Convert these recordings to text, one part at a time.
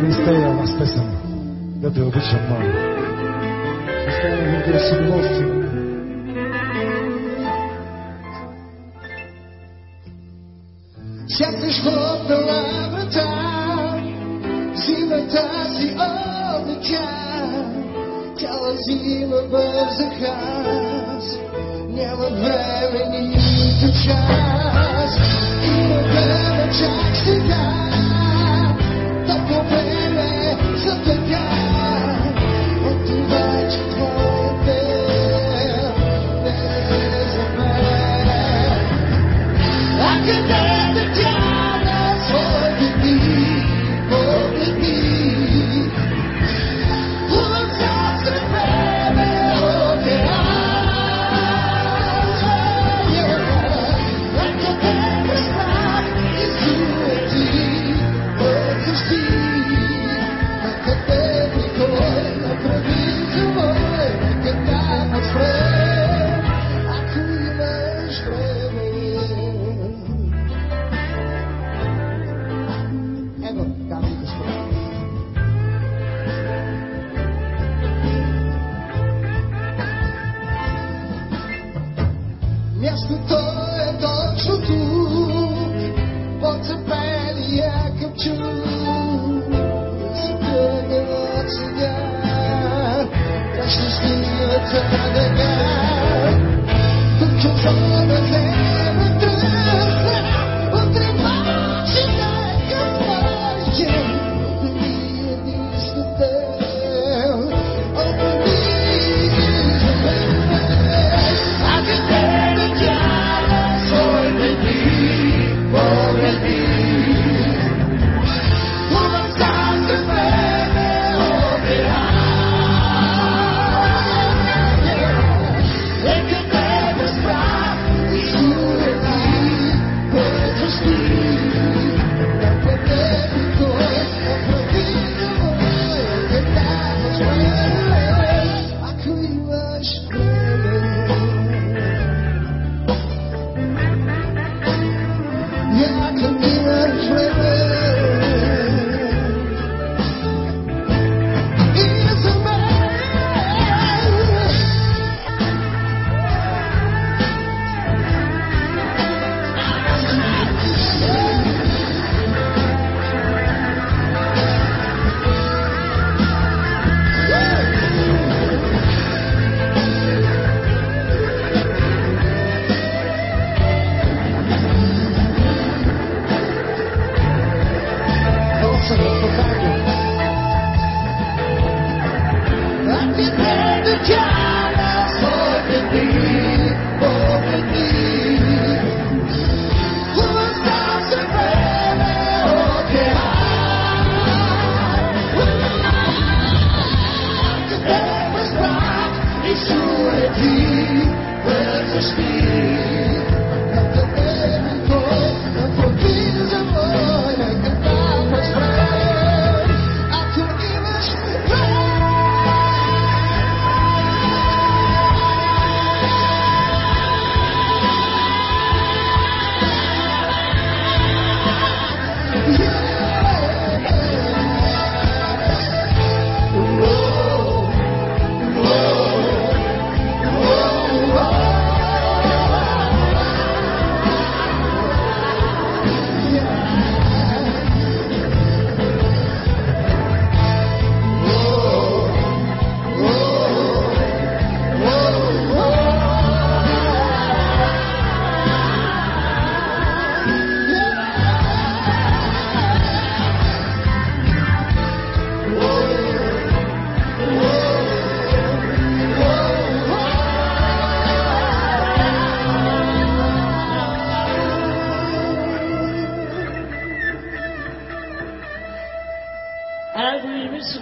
even stay on as person that they will reach your mind. Stay on who they should love you. Just hope the rubber time. See the taxi of the child. Tell us he above the cars. Never very need to try. А Мястото е точно тук, под запелия капчук. Се тръгнем от Christmas.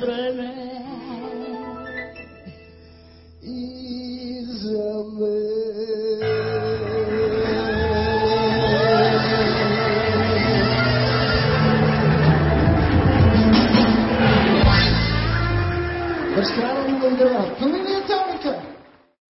Abraham